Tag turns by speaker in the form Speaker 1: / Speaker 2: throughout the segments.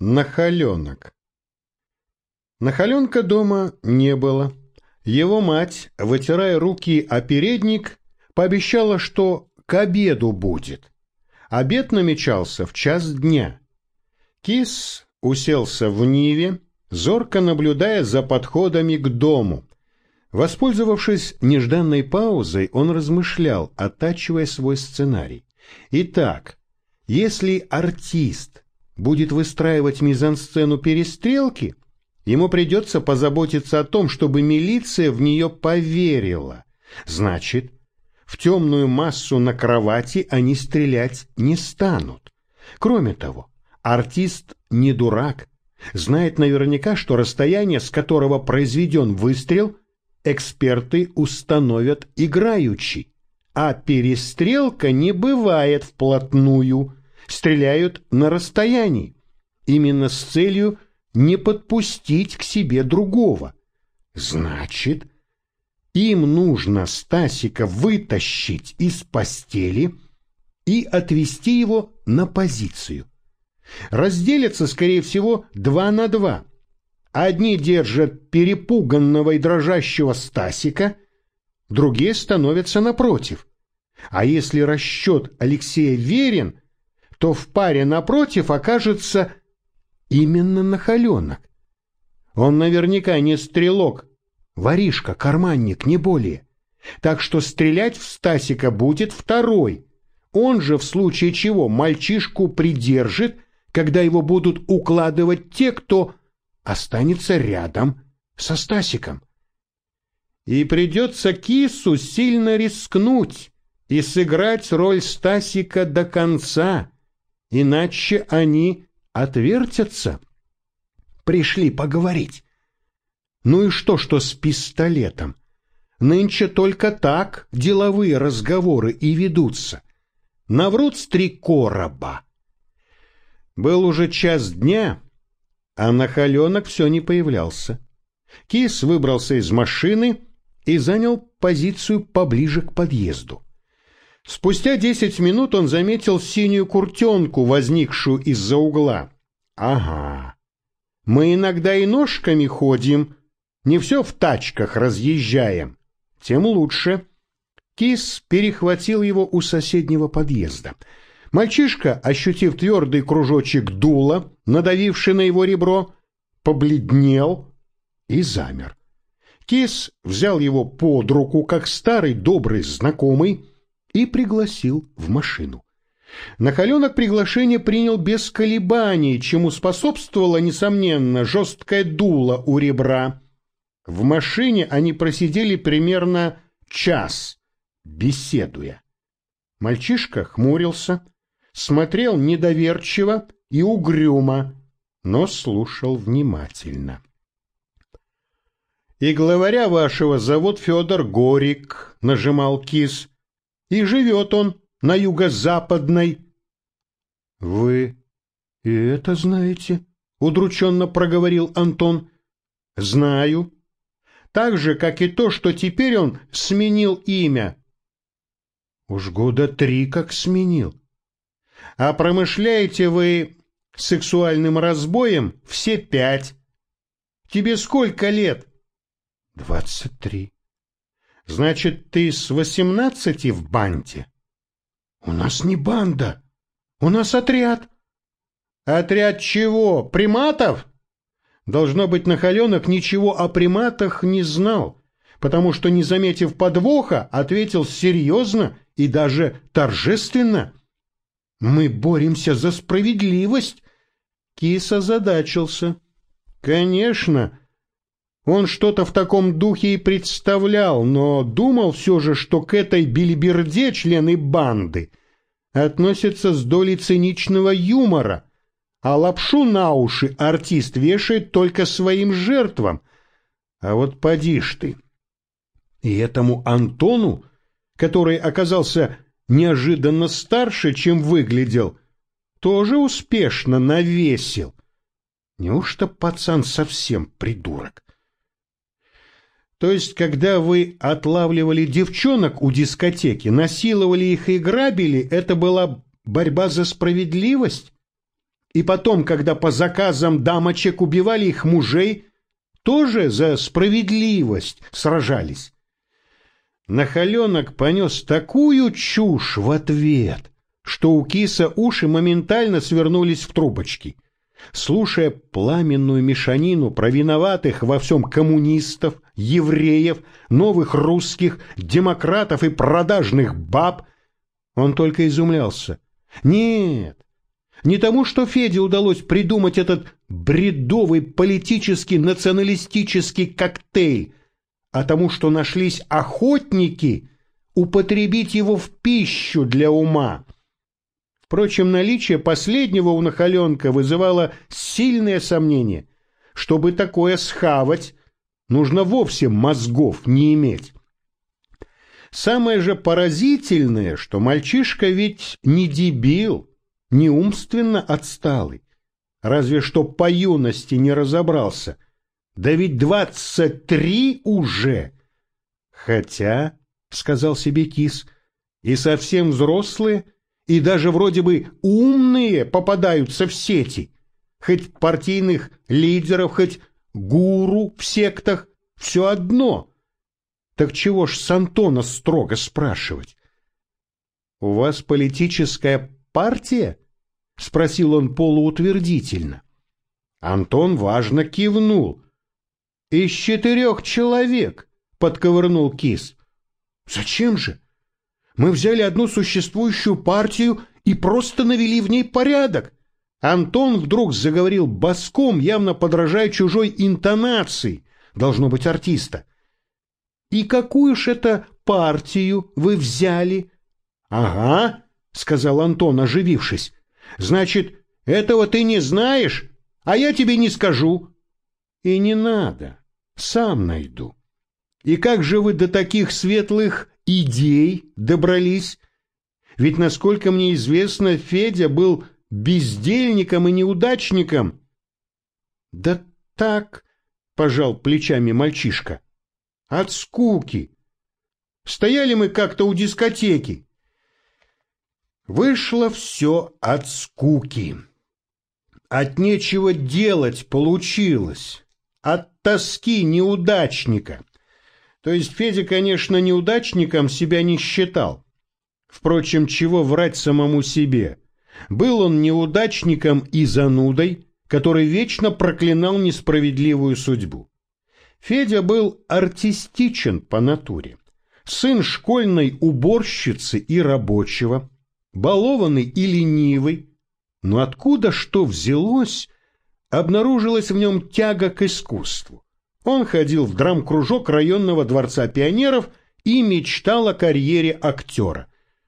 Speaker 1: Нахаленок. Нахаленка дома не было. Его мать, вытирая руки о передник, пообещала, что к обеду будет. Обед намечался в час дня. Кис уселся в Ниве, зорко наблюдая за подходами к дому. Воспользовавшись нежданной паузой, он размышлял, оттачивая свой сценарий. Итак, если артист будет выстраивать мизансцену перестрелки, ему придется позаботиться о том, чтобы милиция в нее поверила. Значит, в темную массу на кровати они стрелять не станут. Кроме того, артист не дурак, знает наверняка, что расстояние, с которого произведен выстрел, эксперты установят играючи, а перестрелка не бывает вплотную – стреляют на расстоянии, именно с целью не подпустить к себе другого. Значит, им нужно Стасика вытащить из постели и отвести его на позицию. Разделятся, скорее всего, два на два. Одни держат перепуганного и дрожащего Стасика, другие становятся напротив. А если расчет Алексея верен, то в паре напротив окажется именно нахаленок. Он наверняка не стрелок, воришка, карманник, не более. Так что стрелять в Стасика будет второй. Он же в случае чего мальчишку придержит, когда его будут укладывать те, кто останется рядом со Стасиком. И придется кису сильно рискнуть и сыграть роль Стасика до конца, иначе они отвертятся. Пришли поговорить. Ну и что, что с пистолетом? Нынче только так деловые разговоры и ведутся. Наврут с три короба. Был уже час дня, а нахаленок все не появлялся. Кис выбрался из машины и занял позицию поближе к подъезду. Спустя десять минут он заметил синюю куртенку, возникшую из-за угла. Ага. Мы иногда и ножками ходим, не все в тачках разъезжаем. Тем лучше. Кис перехватил его у соседнего подъезда. Мальчишка, ощутив твердый кружочек дула, надавивший на его ребро, побледнел и замер. Кис взял его под руку, как старый добрый знакомый, и пригласил в машину. Нахаленок приглашение принял без колебаний, чему способствовало, несомненно, жесткое дуло у ребра. В машине они просидели примерно час, беседуя. Мальчишка хмурился, смотрел недоверчиво и угрюмо, но слушал внимательно. «И главаря вашего зовут Федор Горик», — нажимал кис, и живет он на юго-западной. — Вы и это знаете? — удрученно проговорил Антон. — Знаю. Так же, как и то, что теперь он сменил имя. — Уж года три как сменил. — А промышляете вы сексуальным разбоем все пять. Тебе сколько лет? — Двадцать три. Значит, ты с восемнадцати в банде? У нас не банда. У нас отряд. Отряд чего? Приматов? Должно быть, Нахаленок ничего о приматах не знал, потому что, не заметив подвоха, ответил серьезно и даже торжественно. Мы боремся за справедливость. Киса задачился. Конечно, он что-то в таком духе и представлял, но думал все же, что к этой билиберде члены банды относятся с долей циничного юмора, а лапшу на уши артист вешает только своим жертвам. А вот поди ж ты. И этому Антону, который оказался неожиданно старше, чем выглядел, тоже успешно навесил. Неужто пацан совсем придурок? То есть, когда вы отлавливали девчонок у дискотеки, насиловали их и грабили, это была борьба за справедливость? И потом, когда по заказам дамочек убивали их мужей, тоже за справедливость сражались. Нахаленок понес такую чушь в ответ, что у киса уши моментально свернулись в трубочки. Слушая пламенную мешанину про виноватых во всем коммунистов, евреев, новых русских, демократов и продажных баб, он только изумлялся. Нет, не тому, что Феде удалось придумать этот бредовый политический националистический коктейль, а тому, что нашлись охотники употребить его в пищу для ума. Впрочем, наличие последнего у Нахаленка вызывало сильное сомнение. Чтобы такое схавать, нужно вовсе мозгов не иметь. Самое же поразительное, что мальчишка ведь не дебил, не умственно отсталый. Разве что по юности не разобрался. Да ведь двадцать три уже. Хотя, — сказал себе кис, — и совсем взрослые, и даже вроде бы умные попадаются в сети. Хоть партийных лидеров, хоть гуру в сектах, все одно. Так чего ж с Антона строго спрашивать? — У вас политическая партия? — спросил он полуутвердительно. Антон важно кивнул. — Из четырех человек, — подковырнул кис. — Зачем же? Мы взяли одну существующую партию и просто навели в ней порядок. Антон вдруг заговорил боском, явно подражая чужой интонации, должно быть артиста. «И какую ж это партию вы взяли?» «Ага», — сказал Антон, оживившись. «Значит, этого ты не знаешь, а я тебе не скажу». «И не надо, сам найду». «И как же вы до таких светлых идей добрались?» Ведь, насколько мне известно, Федя был бездельником и неудачником. Да так, пожал плечами мальчишка. От скуки. Стояли мы как-то у дискотеки. Вышло все от скуки. От нечего делать получилось. От тоски неудачника. То есть Федя, конечно, неудачником себя не считал. Впрочем, чего врать самому себе? Был он неудачником и занудой, который вечно проклинал несправедливую судьбу. Федя был артистичен по натуре. Сын школьной уборщицы и рабочего, балованный и ленивый, но откуда что взялось, обнаружилась в нем тяга к искусству. Он ходил в драм-кружок районного дворца пионеров и мечтал о карьере актера.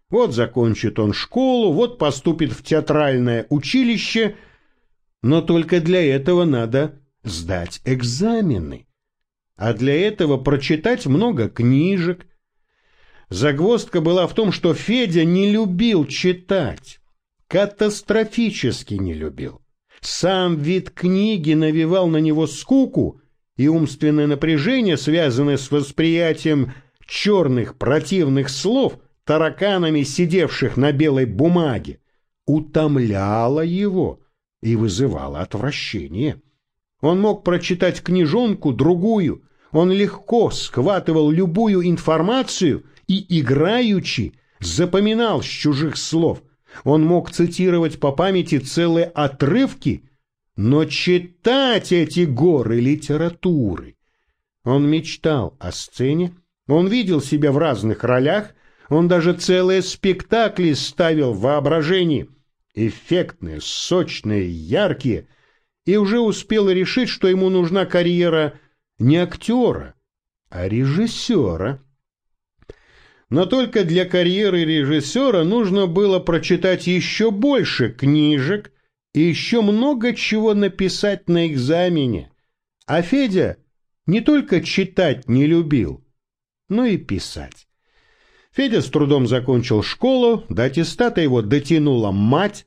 Speaker 1: Вот закончит он школу, вот поступит в театральное училище – но только для этого надо сдать экзамены. А для этого прочитать много книжек. Загвоздка была в том, что Федя не любил читать. Катастрофически не любил. Сам вид книги навевал на него скуку и умственное напряжение, связанное с восприятием черных противных слов, тараканами сидевших на белой бумаге, утомляло его и вызывало отвращение. Он мог прочитать книжонку другую, он легко схватывал любую информацию и, играючи, запоминал с чужих слов. Он мог цитировать по памяти целые отрывки, но читать эти горы литературы. Он мечтал о сцене, он видел себя в разных ролях, он даже целые спектакли ставил в воображении – эффектные, сочные, яркие, и уже успел решить, что ему нужна карьера не актера, а режиссера. Но только для карьеры режиссера нужно было прочитать еще больше книжек и еще много чего написать на экзамене. А Федя не только читать не любил, но и писать. Федя с трудом закончил школу, до аттестата его дотянула мать,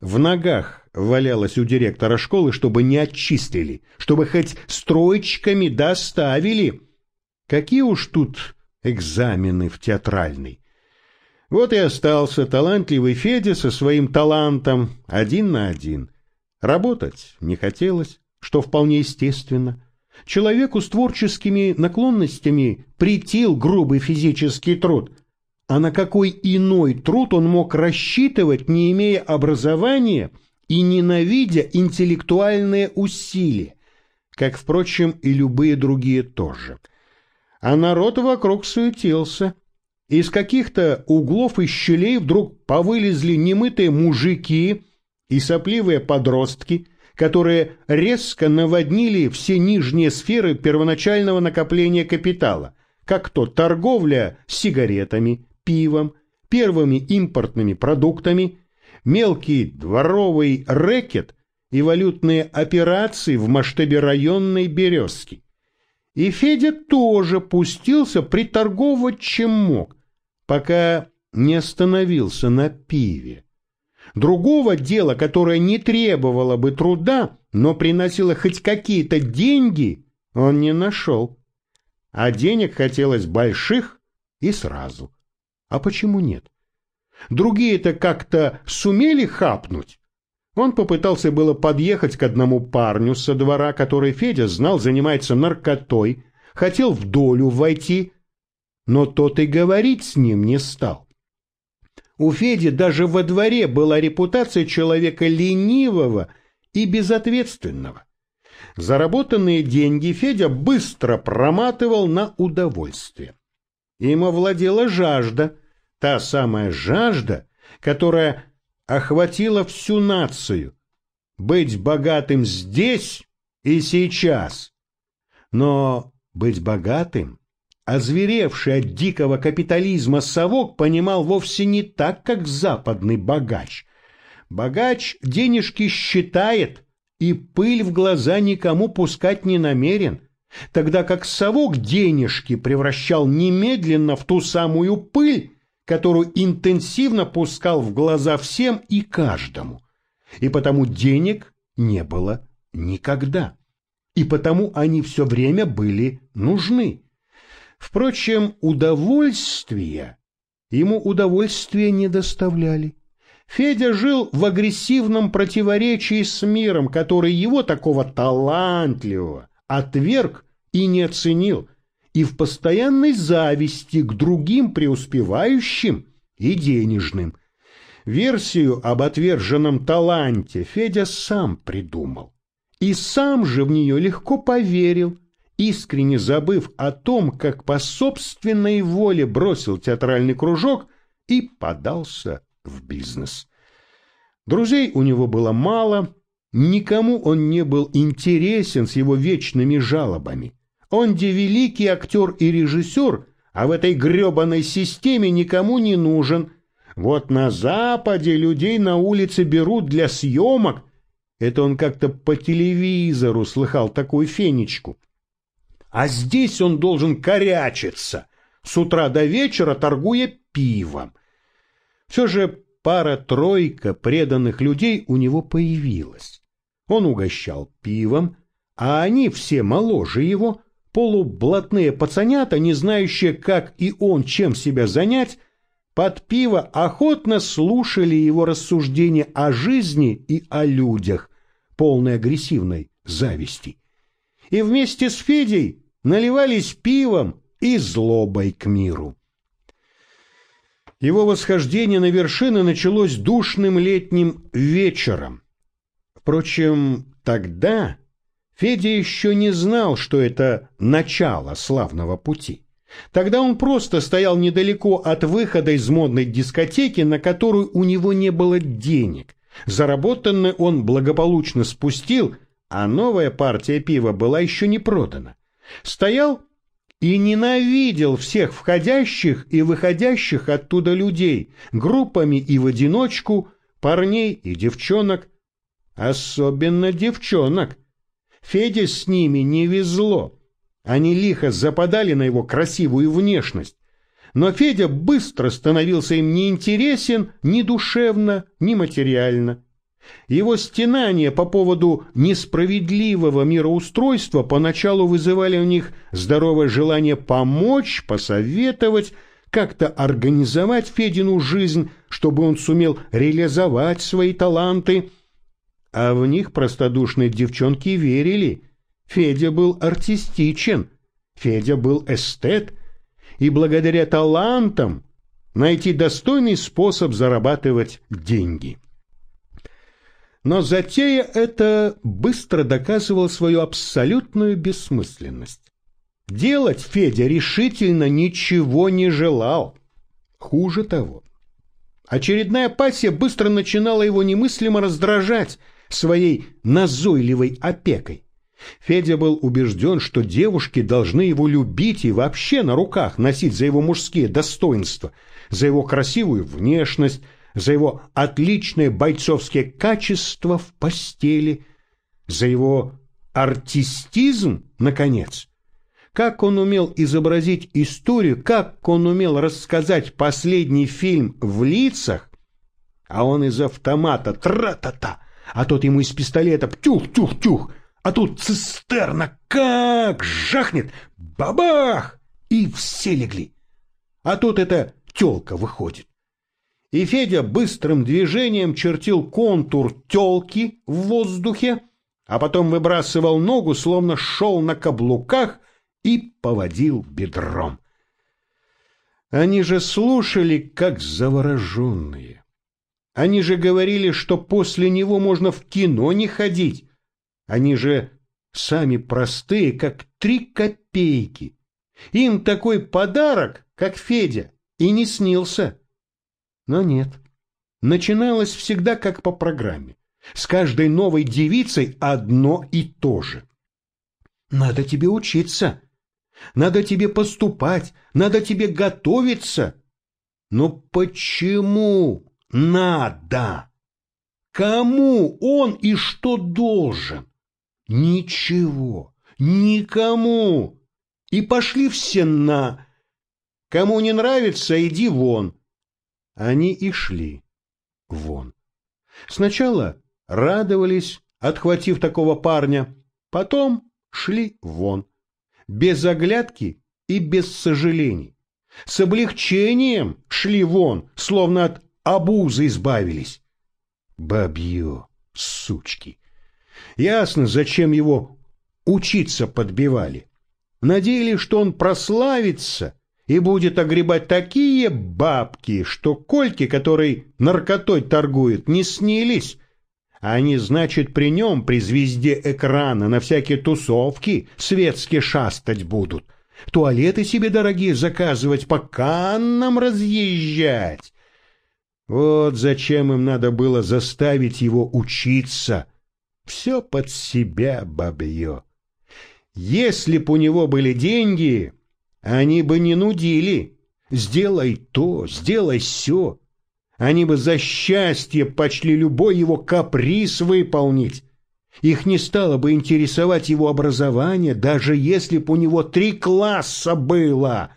Speaker 1: в ногах валялась у директора школы, чтобы не отчислили, чтобы хоть строчками доставили. Какие уж тут экзамены в театральный. Вот и остался талантливый Федя со своим талантом один на один. Работать не хотелось, что вполне естественно. Человеку с творческими наклонностями притил грубый физический труд. А на какой иной труд он мог рассчитывать, не имея образования и ненавидя интеллектуальные усилия, как, впрочем, и любые другие тоже. А народ вокруг суетился. Из каких-то углов и щелей вдруг повылезли немытые мужики и сопливые подростки, которые резко наводнили все нижние сферы первоначального накопления капитала, как то торговля сигаретами, пивом, первыми импортными продуктами, мелкий дворовый рэкет и валютные операции в масштабе районной березки. И Федя тоже пустился приторговывать чем мог, пока не остановился на пиве. Другого дела, которое не требовало бы труда, но приносило хоть какие-то деньги, он не нашел. А денег хотелось больших и сразу. А почему нет? Другие-то как-то сумели хапнуть. Он попытался было подъехать к одному парню со двора, который Федя знал занимается наркотой, хотел в долю войти, но тот и говорить с ним не стал. У Феди даже во дворе была репутация человека ленивого и безответственного. Заработанные деньги Федя быстро проматывал на удовольствие. Им овладела жажда, та самая жажда, которая охватила всю нацию. Быть богатым здесь и сейчас. Но быть богатым Озверевший от дикого капитализма совок понимал вовсе не так, как западный богач. Богач денежки считает и пыль в глаза никому пускать не намерен, тогда как совок денежки превращал немедленно в ту самую пыль, которую интенсивно пускал в глаза всем и каждому. И потому денег не было никогда. И потому они все время были нужны. Впрочем, удовольствия ему удовольствия не доставляли. Федя жил в агрессивном противоречии с миром, который его такого талантливого отверг и не оценил, и в постоянной зависти к другим преуспевающим и денежным. Версию об отверженном таланте Федя сам придумал. И сам же в нее легко поверил, искренне забыв о том, как по собственной воле бросил театральный кружок и подался в бизнес. Друзей у него было мало, никому он не был интересен с его вечными жалобами. Он где великий актер и режиссер, а в этой гребаной системе никому не нужен. Вот на Западе людей на улице берут для съемок. Это он как-то по телевизору слыхал такую фенечку а здесь он должен корячиться, с утра до вечера торгуя пивом. Все же пара-тройка преданных людей у него появилась. Он угощал пивом, а они все моложе его, полублатные пацанята, не знающие, как и он чем себя занять, под пиво охотно слушали его рассуждения о жизни и о людях, полной агрессивной зависти. И вместе с Федей наливались пивом и злобой к миру. Его восхождение на вершины началось душным летним вечером. Впрочем, тогда Федя еще не знал, что это начало славного пути. Тогда он просто стоял недалеко от выхода из модной дискотеки, на которую у него не было денег. Заработанное он благополучно спустил, а новая партия пива была еще не продана стоял и ненавидел всех входящих и выходящих оттуда людей, группами и в одиночку, парней и девчонок, особенно девчонок. Феде с ними не везло. Они лихо западали на его красивую внешность. Но Федя быстро становился им неинтересен ни душевно, ни материально. Его стенания по поводу несправедливого мироустройства поначалу вызывали у них здоровое желание помочь, посоветовать, как-то организовать Федину жизнь, чтобы он сумел реализовать свои таланты. а в них простодушные девчонки верили. Федя был артистичен, Федя был эстет, и благодаря талантам найти достойный способ зарабатывать деньги. Но затея эта быстро доказывала свою абсолютную бессмысленность. Делать Федя решительно ничего не желал. Хуже того, очередная пассия быстро начинала его немыслимо раздражать своей назойливой опекой. Федя был убежден, что девушки должны его любить и вообще на руках носить за его мужские достоинства, за его красивую внешность, за его отличные бойцовские качества в постели, за его артистизм, наконец. Как он умел изобразить историю, как он умел рассказать последний фильм в лицах, а он из автомата тра-та-та, а тот ему из пистолета тюх-тюх-тюх, а тут цистерна как жахнет, бабах, и все легли. А тут эта тёлка выходит. И Федя быстрым движением чертил контур тёлки в воздухе, а потом выбрасывал ногу, словно шел на каблуках и поводил бедром. Они же слушали, как завороженные. Они же говорили, что после него можно в кино не ходить. Они же сами простые, как три копейки. Им такой подарок, как Федя, и не снился. Но нет, начиналось всегда как по программе. С каждой новой девицей одно и то же. Надо тебе учиться, надо тебе поступать, надо тебе готовиться. Но почему надо? Кому он и что должен? Ничего, никому. И пошли все на... Кому не нравится, иди вон. Они и шли вон. Сначала радовались, отхватив такого парня, потом шли вон без оглядки и без сожалений. С облегчением шли вон, словно от обузы избавились. Бабье, сучки! Ясно, зачем его учиться подбивали. Надеялись, что он прославится и будет огребать такие бабки, что Кольки, который наркотой торгует, не снились, они, значит, при нем, при звезде экрана, на всякие тусовки светские шастать будут. Туалеты себе дорогие заказывать, по Каннам разъезжать. Вот зачем им надо было заставить его учиться. Все под себя, бабье. Если б у него были деньги, они бы не нудили. Сделай то, сделай все. Они бы за счастье почли любой его каприз выполнить. Их не стало бы интересовать его образование, даже если б у него три класса было.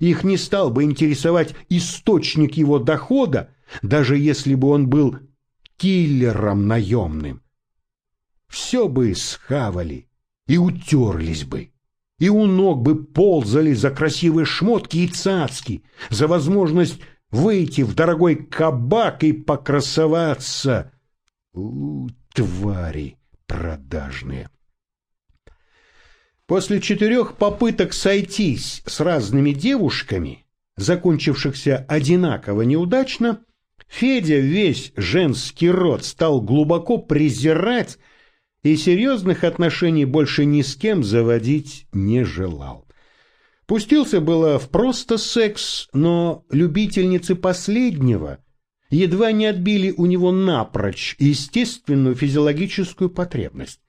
Speaker 1: Их не стал бы интересовать источник его дохода, даже если бы он был киллером наемным. Все бы схавали и утерлись бы, и у ног бы ползали за красивые шмотки и цацки, за возможность выйти в дорогой кабак и покрасоваться. У, твари продажные! После четырех попыток сойтись с разными девушками, закончившихся одинаково неудачно, Федя весь женский род стал глубоко презирать и серьезных отношений больше ни с кем заводить не желал. Пустился было в просто секс, но любительницы последнего едва не отбили у него напрочь естественную физиологическую потребность.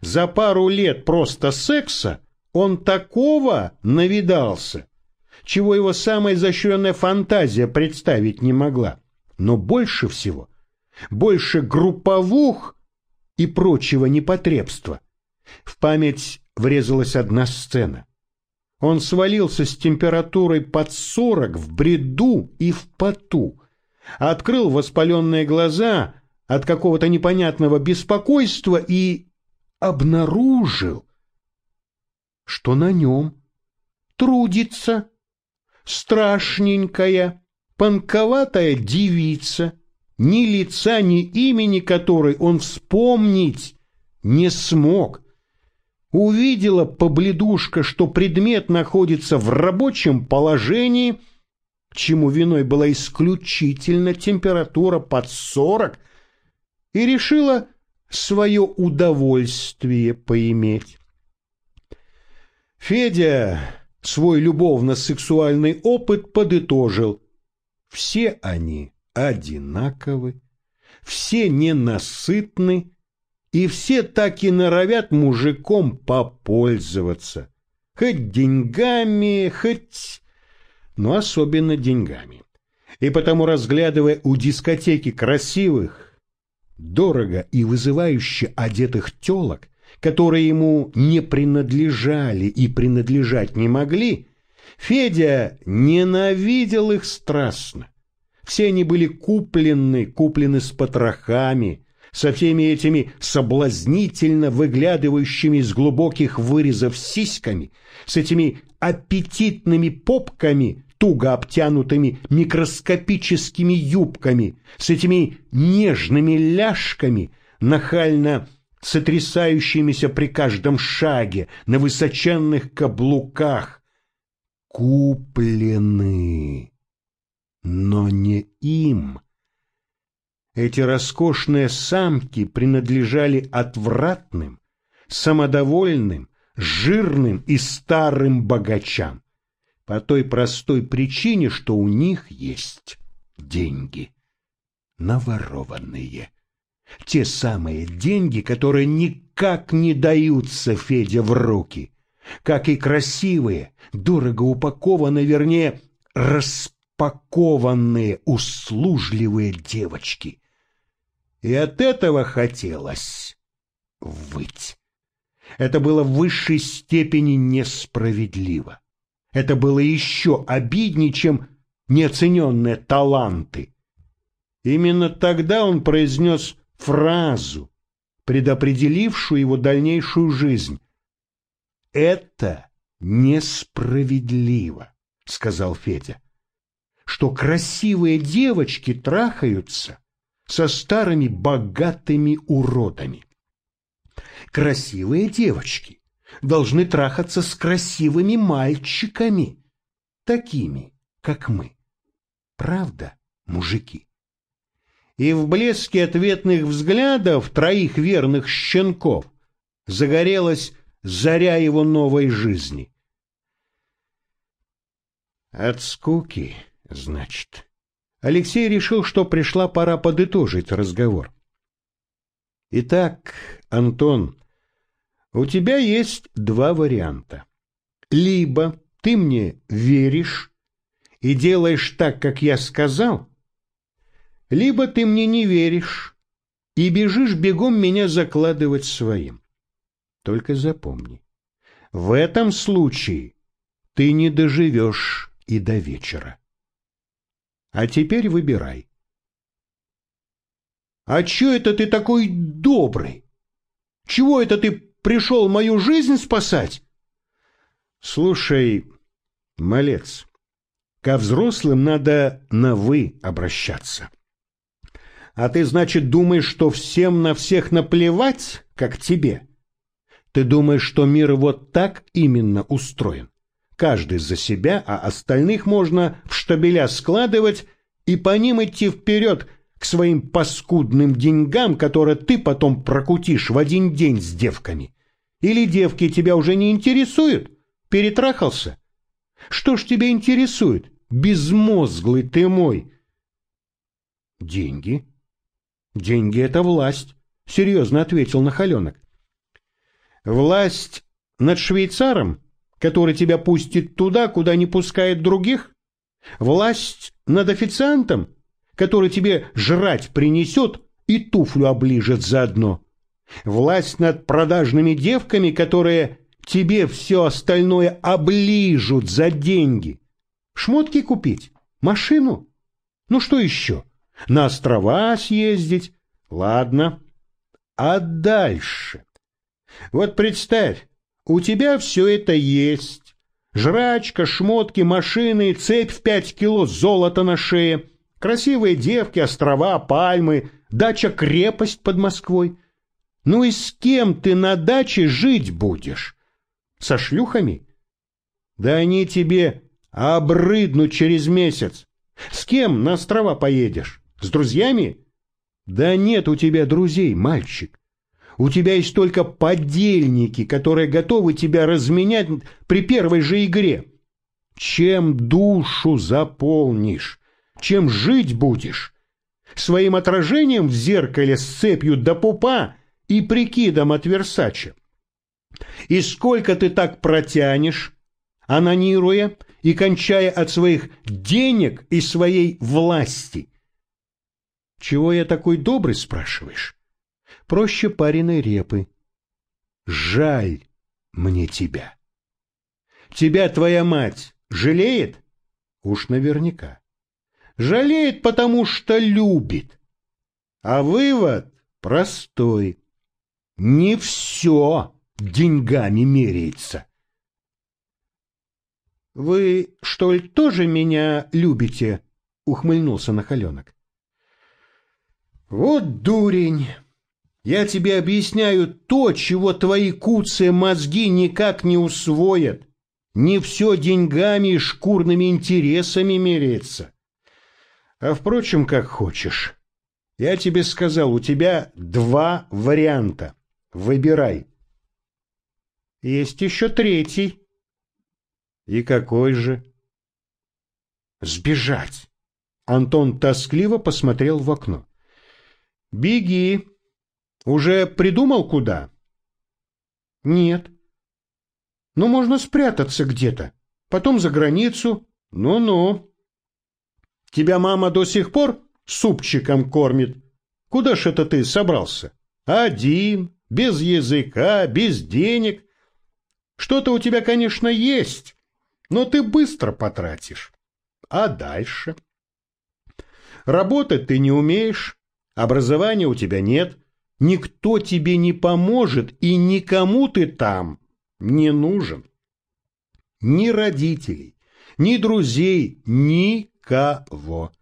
Speaker 1: За пару лет просто секса он такого навидался, чего его самая изощренная фантазия представить не могла. Но больше всего, больше групповух и прочего непотребства. В память врезалась одна сцена – он свалился с температурой под сорок в бреду и в поту. Открыл воспаленные глаза от какого-то непонятного беспокойства и обнаружил, что на нем трудится страшненькая, панковатая девица ни лица, ни имени которой он вспомнить не смог. Увидела побледушка, что предмет находится в рабочем положении, чему виной была исключительно температура под сорок, и решила свое удовольствие поиметь. Федя свой любовно-сексуальный опыт подытожил. Все они одинаковы, все ненасытны, и все так и норовят мужиком попользоваться. Хоть деньгами, хоть... но особенно деньгами. И потому, разглядывая у дискотеки красивых, дорого и вызывающе одетых телок, которые ему не принадлежали и принадлежать не могли, Федя ненавидел их страстно. Все они были куплены, куплены с потрохами, со всеми этими соблазнительно выглядывающими из глубоких вырезов сиськами, с этими аппетитными попками, туго обтянутыми микроскопическими юбками, с этими нежными ляжками, нахально сотрясающимися при каждом шаге на высоченных каблуках. Куплены, но не им. Эти роскошные самки принадлежали отвратным, самодовольным, жирным и старым богачам, по той простой причине, что у них есть деньги, наворованные. Те самые деньги, которые никак не даются Феде в руки, как и красивые, дорого упакованные, вернее, распакованные, услужливые девочки. И от этого хотелось выть. Это было в высшей степени несправедливо. Это было еще обиднее, чем неоцененные таланты. Именно тогда он произнес фразу, предопределившую его дальнейшую жизнь. «Это несправедливо», — сказал Федя, — «что красивые девочки трахаются со старыми богатыми уродами. Красивые девочки должны трахаться с красивыми мальчиками, такими, как мы. Правда, мужики?» и в блеске ответных взглядов троих верных щенков загорелась заря его новой жизни. От скуки, значит. Алексей решил, что пришла пора подытожить разговор. Итак, Антон, у тебя есть два варианта. Либо ты мне веришь и делаешь так, как я сказал, либо ты мне не веришь и бежишь бегом меня закладывать своим. Только запомни, в этом случае ты не доживешь и до вечера. А теперь выбирай. А чё это ты такой добрый? Чего это ты пришел мою жизнь спасать? Слушай, малец, ко взрослым надо на «вы» обращаться. А ты, значит, думаешь, что всем на всех наплевать, как тебе? Ты думаешь, что мир вот так именно устроен? Каждый за себя, а остальных можно в штабеля складывать и по ним идти вперед к своим паскудным деньгам, которые ты потом прокутишь в один день с девками. Или девки тебя уже не интересуют? Перетрахался? Что ж тебя интересует, безмозглый ты мой? Деньги? Деньги — это власть, — серьезно ответил Нахаленок. Власть над швейцаром, который тебя пустит туда, куда не пускает других? Власть над официантом, который тебе жрать принесет и туфлю оближет заодно? Власть над продажными девками, которые тебе все остальное оближут за деньги? Шмотки купить? Машину? Ну что еще? — на острова съездить. Ладно. А дальше? Вот представь, у тебя все это есть. Жрачка, шмотки, машины, цепь в пять кило золота на шее, Красивые девки, острова, пальмы, дача-крепость под Москвой. Ну и с кем ты на даче жить будешь? Со шлюхами? Да они тебе обрыднут через месяц. С кем на острова поедешь? С друзьями? Да нет у тебя друзей, мальчик. У тебя есть только подельники, которые готовы тебя разменять при первой же игре. Чем душу заполнишь? Чем жить будешь? Своим отражением в зеркале с цепью до пупа и прикидом от Версача. И сколько ты так протянешь, анонируя и кончая от своих денег и своей власти? Чего я такой добрый, спрашиваешь? Проще пареной репы. Жаль мне тебя. Тебя твоя мать жалеет? Уж наверняка. Жалеет, потому что любит. А вывод простой. Не все деньгами меряется. «Вы, что ли, тоже меня любите?» — ухмыльнулся Нахаленок. «Вот дурень! Я тебе объясняю то, чего твои куцые мозги никак не усвоят. Не все деньгами и шкурными интересами меряется. А впрочем, как хочешь. Я тебе сказал, у тебя два варианта. Выбирай. Есть еще третий. И какой же? Сбежать. Антон тоскливо посмотрел в окно. Беги. Уже придумал куда? Нет. Ну, можно спрятаться где-то. Потом за границу. Ну-ну. Тебя мама до сих пор супчиком кормит. Куда ж это ты собрался? Один, без языка, без денег. Что-то у тебя, конечно, есть, но ты быстро потратишь. А дальше? Работать ты не умеешь, образования у тебя нет, никто тебе не поможет, и никому ты там не нужен. Ни родителей, ни друзей, никого.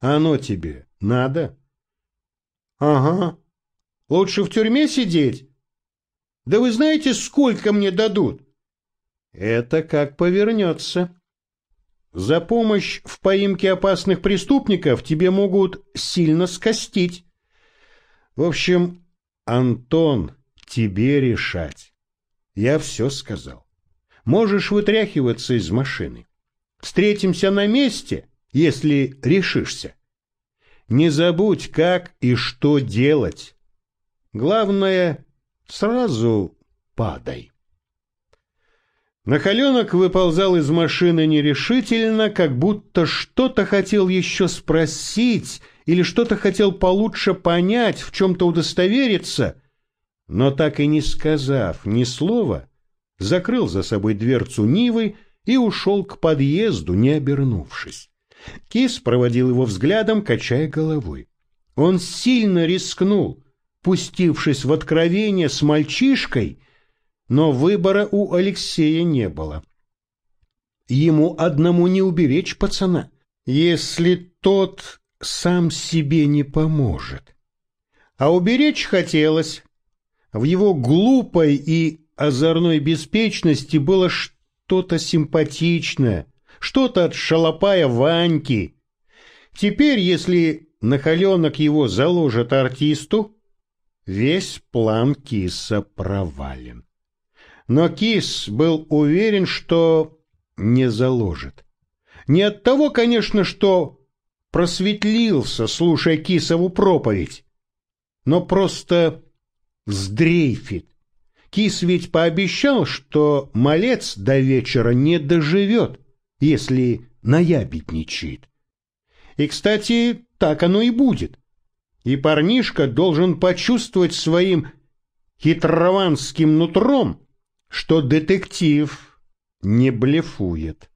Speaker 1: Оно тебе надо? Ага. Лучше в тюрьме сидеть? Да вы знаете, сколько мне дадут? Это как повернется. За помощь в поимке опасных преступников тебе могут сильно скостить. В общем, Антон, тебе решать. Я все сказал. Можешь вытряхиваться из машины. Встретимся на месте, если решишься. Не забудь, как и что делать. Главное, сразу падай. Нахаленок выползал из машины нерешительно, как будто что-то хотел еще спросить или что-то хотел получше понять, в чем-то удостовериться, но так и не сказав ни слова, закрыл за собой дверцу Нивы и ушел к подъезду, не обернувшись. Кис проводил его взглядом, качая головой. Он сильно рискнул, пустившись в откровение с мальчишкой, но выбора у Алексея не было. Ему одному не уберечь пацана, если тот сам себе не поможет. А уберечь хотелось. В его глупой и озорной беспечности было что-то симпатичное, что-то от шалопая Ваньки. Теперь, если нахаленок его заложит артисту, весь план Киса провален. Но Кис был уверен, что не заложит. Не от того, конечно, что просветлился, слушая Кисову проповедь, но просто сдрейфит. Кис ведь пообещал, что малец до вечера не доживет, если наябедничает. И, кстати, так оно и будет. И парнишка должен почувствовать своим хитрованским нутром, что детектив не блефует.